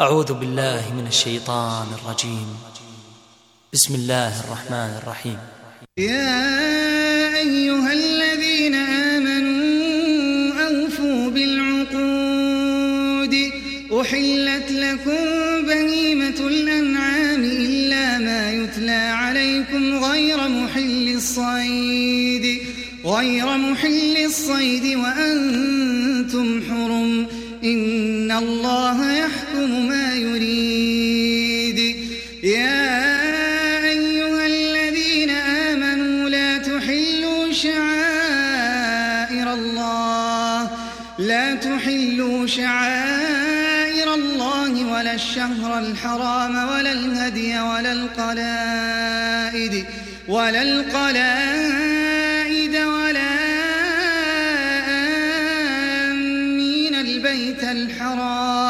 أعوذ بالله من الشيطان الرجيم. بسم الله الرحمن الرحيم. يا أيها الذين آمنوا أوفوا بالعقود. أحلت لكم بهيمة الأنعام إلا ما يتلى عليكم غير محل الصيد. غير محل الصيد وأنتم حرم. إن الله يحكم ما يريد. يا أيها الذين آمنوا لا تحلوا شعائر الله لا تحلوا شعائر الله ولا الشهر الحرام ولا الهدي ولا القلائد ولا القلائد ولا البيت الحرام.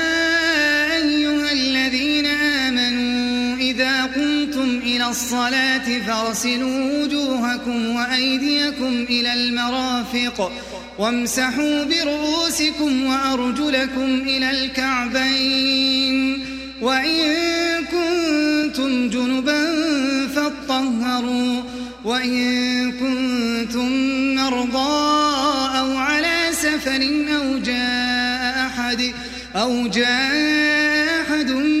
الصلاة فاغسلوا وجوهكم وأيديكم إلى المرافق وامسحوا برؤوسكم وأرجلكم إلى الكعبين وإن كنتم جنبا فاطهروا وإن كنتم مرضى أو على سفر أو جاء أحد أو جاء أحد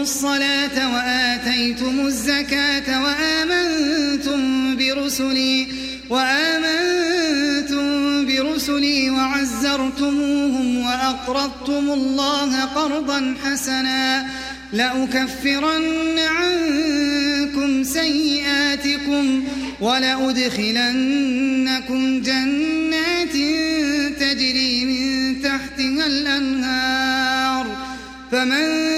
الصلاة وآتيتم الزكاة وآمنتم برسلي وآمنتم برسلي وعزرتموهم وأقرضتم الله قرضا حسنا لأكفرن عنكم سيئاتكم ولأدخلنكم جنات تجري من تحتها الأنهار فمن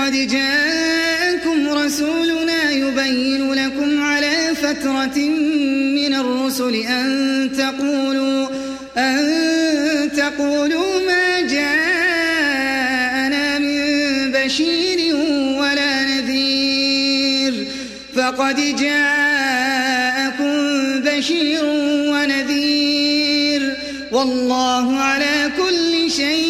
الكتاب قد جاءكم رسولنا يبين لكم على فترة من الرسل أن تقولوا أن تقولوا ما جاءنا من بشير ولا نذير. فقد جاءكم بشير ونذير. والله على كل شيء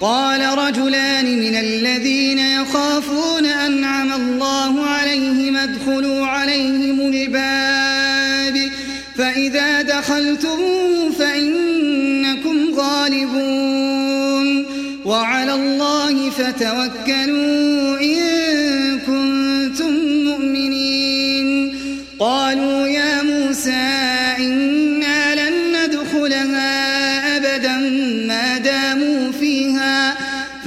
قال رجلان من الذين يخافون أنعم الله عليهم ادخلوا عليهم الباب. فإذا دخلتموه فإنكم غالبون. وعلى الله فتوكلوا.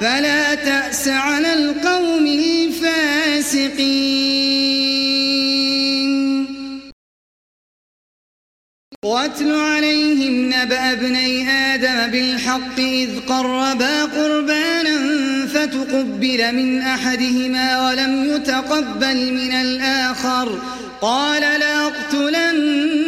فلا تأس على القوم الفاسقين. واتل عليهم نبأ ابني آدم بالحق إذ قربا قربانا فتقبل من أحدهما ولم يتقبل من الآخر. قال لأقتلنك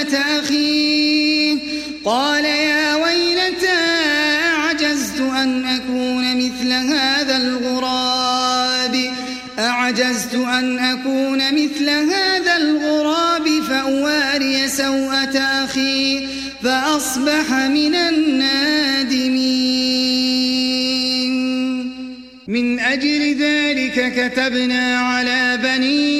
سوءة أخيه. قال يا ويلتى أعجزت أن أكون مثل هذا الغراب؟ أعجزت أن أكون مثل هذا الغراب فأواري سوءة أخي فأصبح من النادمين. من أجل ذلك كتبنا على بني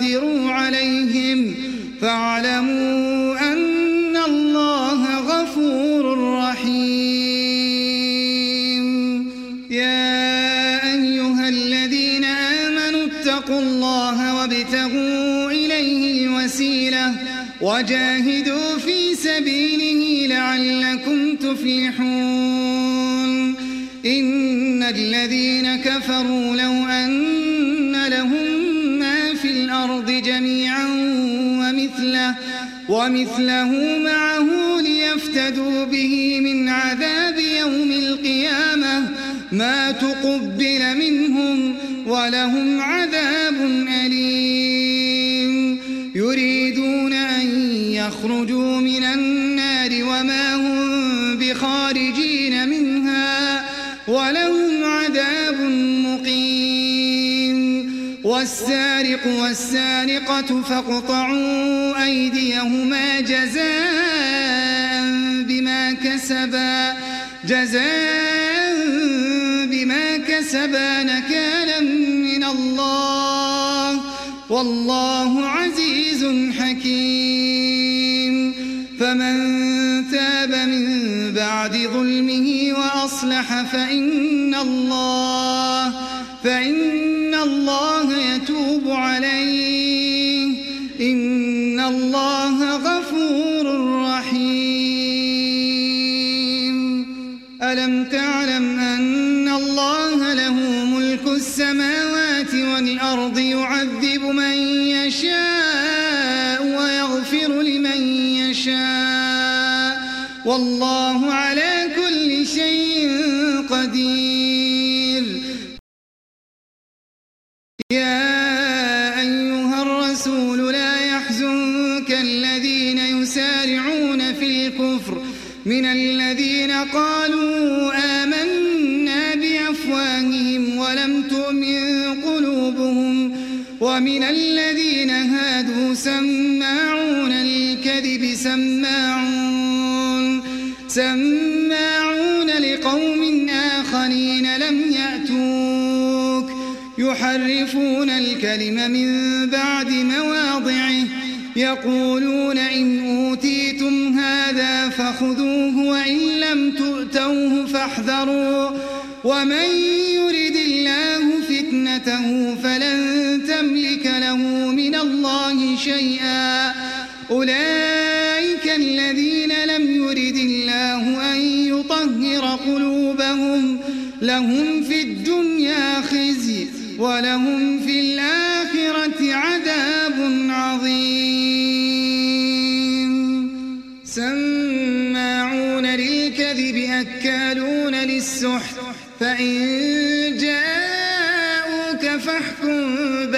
تقدروا عليهم فاعلموا أن الله غفور رحيم. يا أيها الذين آمنوا اتقوا الله وابتغوا إليه الوسيلة وجاهدوا ومثله معه ليفتدوا به من عذاب يوم القيامة ما تقبل منهم ولهم عذاب أليم. يريدون أن يخرجوا من والسارق والسارقة فاقطعوا أيديهما جزاء بما كسبا جزاء بما كسبا نكالا من الله. والله عزيز حكيم. فمن تاب من بعد ظلمه وأصلح فإن الله فإن الله ومن الذين هادوا سماعون للكذب سماعون سماعون لقوم آخرين لم يأتوك يحرفون الكلم من بعد مواضعه يقولون إن أوتيتم هذا فخذوه وإن لم تؤتوه فاحذروا ومن فتنته فلن تملك له من الله شيئا. أولئك الذين لم يرد الله أن يطهر قلوبهم لهم في الدنيا خزي ولهم في الآخرة عذاب عظيم. سماعون للكذب أكالون للسحت فإن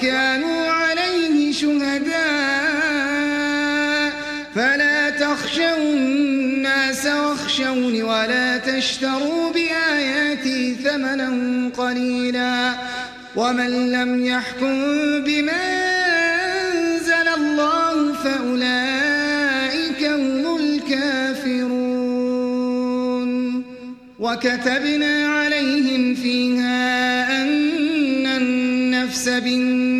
وكانوا عليه شهداء. فلا تخشوا الناس واخشوني ولا تشتروا بآياتي ثمنا قليلا. ومن لم يحكم بما أنزل الله فأولئك هم الكافرون. وكتبنا عليهم فيها أن النفس بالنفس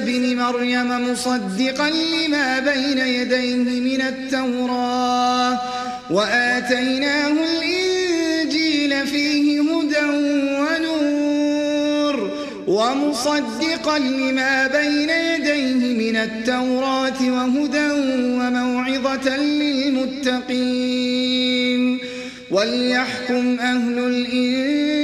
بعيسى بن مريم مصدقا لما بين يديه من التوراة وآتيناه الإنجيل فيه هدى ونور ومصدقا لما بين يديه من التوراة وهدى وموعظة للمتقين وليحكم أهل الإنجيل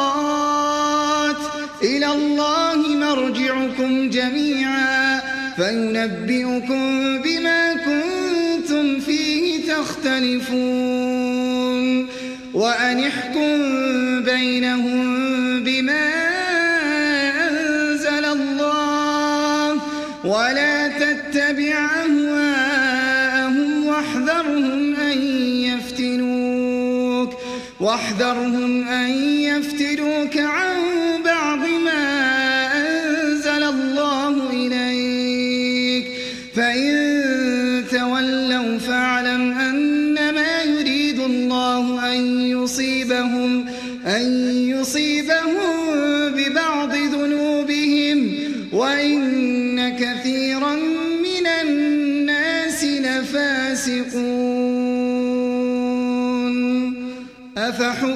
إلى الله مرجعكم جميعا فينبئكم بما كنتم فيه تختلفون وأن احكم بينهم بما أنزل الله ولا تتبع أهواءهم واحذرهم أن يفتنوك واحذرهم أن يفتنوك عن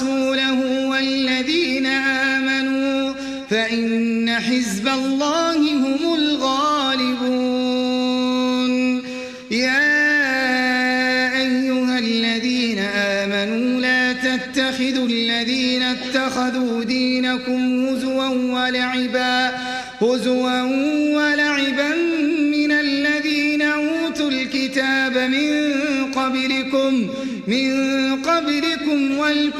ورسوله والذين آمنوا فإن حزب الله هم الغالبون. يا أيها الذين آمنوا لا تتخذوا الذين اتخذوا دينكم هزوا ولعبا هزوا ولعبا من الذين أوتوا الكتاب من قبلكم من قبلكم والكفار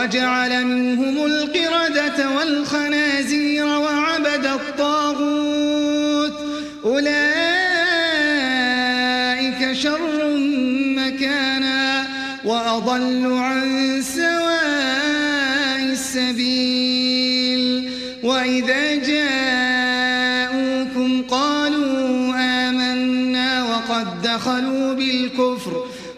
وجعل منهم القردة والخنازير وعبد الطاغوت. أولئك شر مكانا وأضل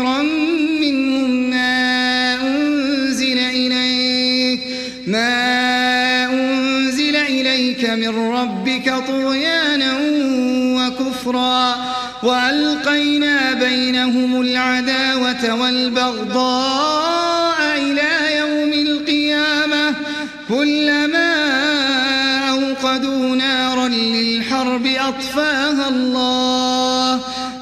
كثيرا منهم ما أنزل إليك ما أنزل إليك من ربك طغيانا وكفرا وألقينا بينهم العداوة والبغضاء إلى يوم القيامة كلما أوقدوا نارا للحرب أطفاها الله.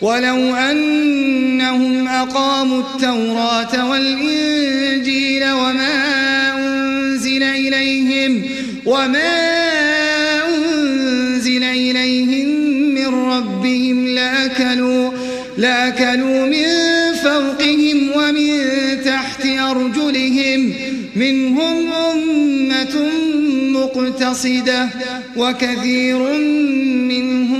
ولو أنهم أقاموا التوراة والإنجيل وما أنزل إليهم وما أنزل إليهم من ربهم لأكلوا لأكلوا من فوقهم ومن تحت أرجلهم منهم أمة مقتصدة وكثير منهم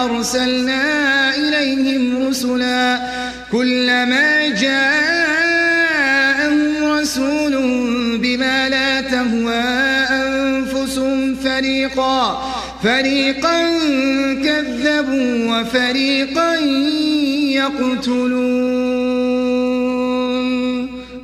وأرسلنا إليهم رسلا كلما جاءهم رسول بما لا تهوى أنفسهم فريقا فريقا كذبوا وفريقا يقتلون.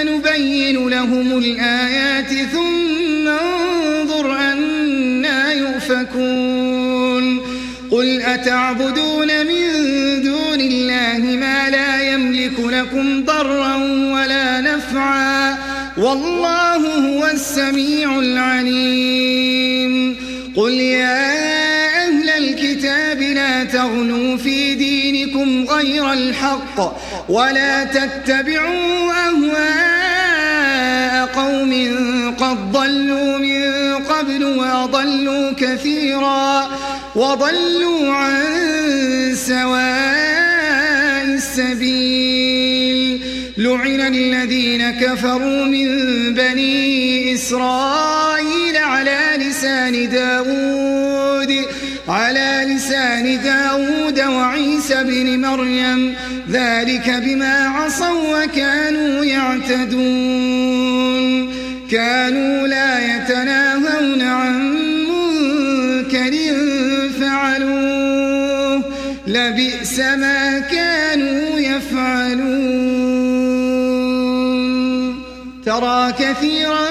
كيف نبين لهم الآيات ثم انظر أنا يؤفكون. قل أتعبدون من دون الله ما لا يملك لكم ضرا ولا نفعا؟ والله هو السميع العليم. قل يا أهل الكتاب لا تغنوا في دينكم غير الحق ولا تتبعوا أهواء قوم قد ضلوا من قبل وأضلوا كثيرا وضلوا عن سواء السبيل. لعن الذين كفروا من بني إسرائيل على لسان داود على لسان داود وعيسى بن مريم ذلك بما عصوا وكانوا يعتدون. كانوا لا يتناهون عن منكر فعلوه. لبئس ما كانوا يفعلون. ترى كثيرا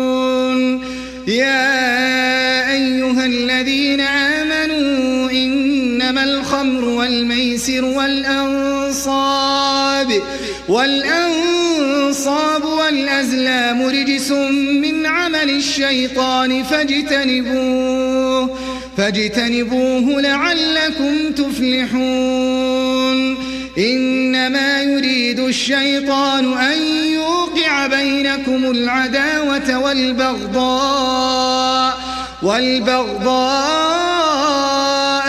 والميسر والأنصاب والأنصاب والأزلام رجس من عمل الشيطان فاجتنبوه فاجتنبوه لعلكم تفلحون. إنما يريد الشيطان أن يوقع بينكم العداوة والبغضاء والبغضاء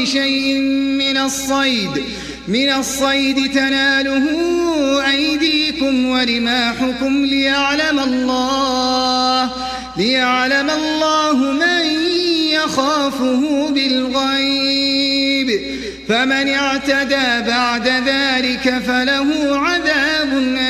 الله بشيء من الصيد من الصيد تناله أيديكم ورماحكم ليعلم الله ليعلم الله من يخافه بالغيب. فمن اعتدى بعد ذلك فله عذاب أليم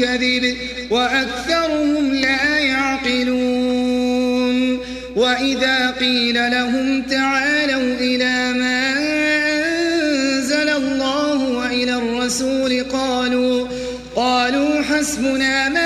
الكذب وأكثرهم لا يعقلون وإذا قيل لهم تعالوا إلى ما أنزل الله وإلى الرسول قالوا قالوا حسبنا ما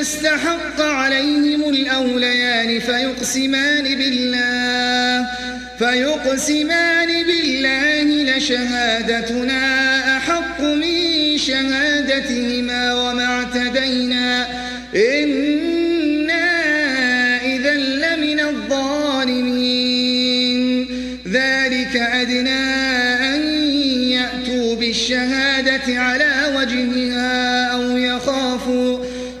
استحق عليهم الأوليان فيقسمان بالله فيقسمان بالله لشهادتنا أحق من شهادتهما وما اعتدينا. إنا إذا لمن الظالمين. ذلك أدنى أن يأتوا بالشهادة على وجهها.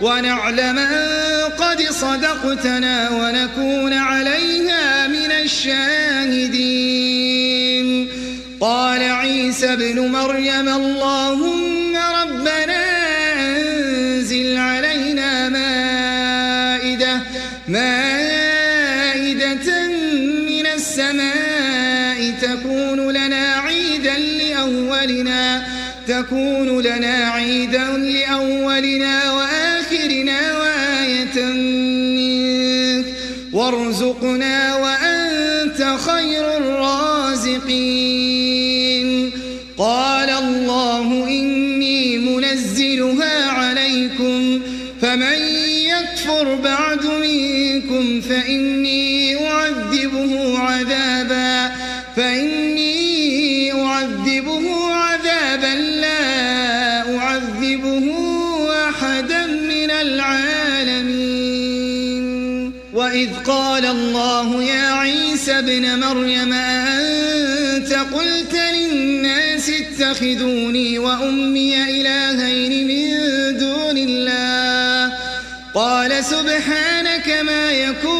ونعلم أن قد صدقتنا ونكون عليها من الشاهدين. قال عيسى ابن مريم اللهم ربنا أنزل علينا مائدة مائدة من السماء تكون لنا عيدا لأولنا تكون فإني أعذبه عذابا فإني أعذبه عذابا لا أعذبه أحدا من العالمين. وإذ قال الله يا عيسى ابن مريم أنت قلت للناس اتخذوني وأمي إلهين من دون الله؟ قال سبحانك ما يكون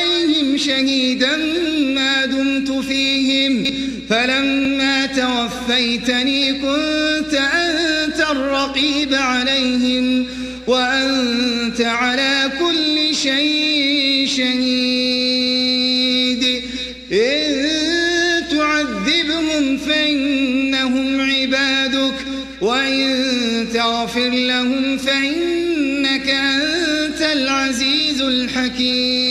شهيدا ما دمت فيهم فلما توفيتني كنت أنت الرقيب عليهم وأنت على كل شيء شهيد. إن تعذبهم فإنهم عبادك وإن تغفر لهم فإنك أنت العزيز الحكيم.